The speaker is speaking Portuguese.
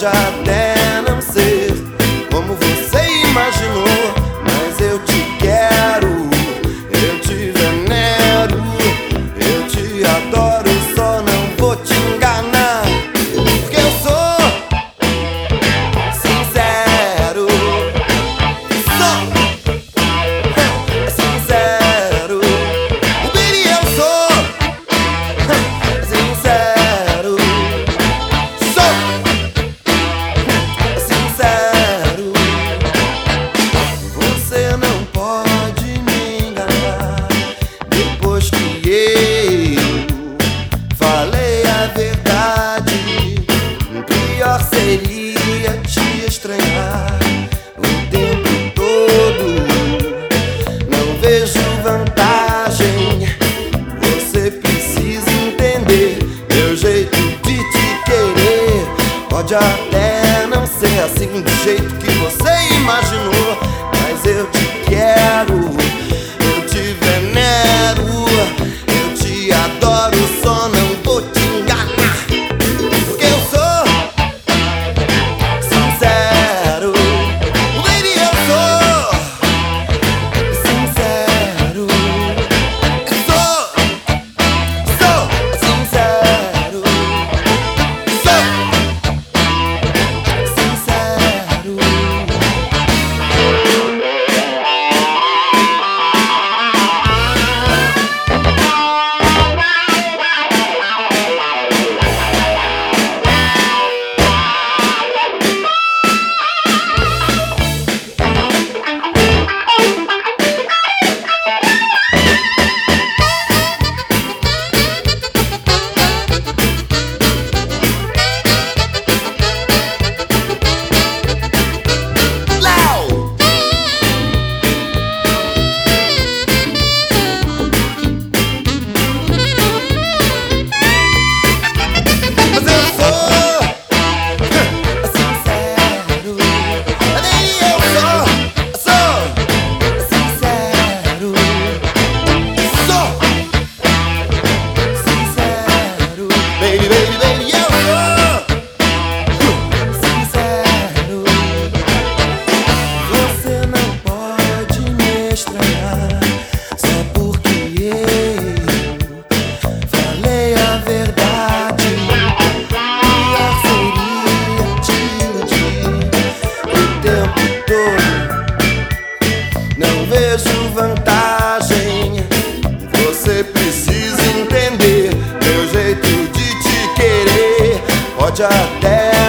job down. estrelar. preciso entender meu jeito de te querer. Pode até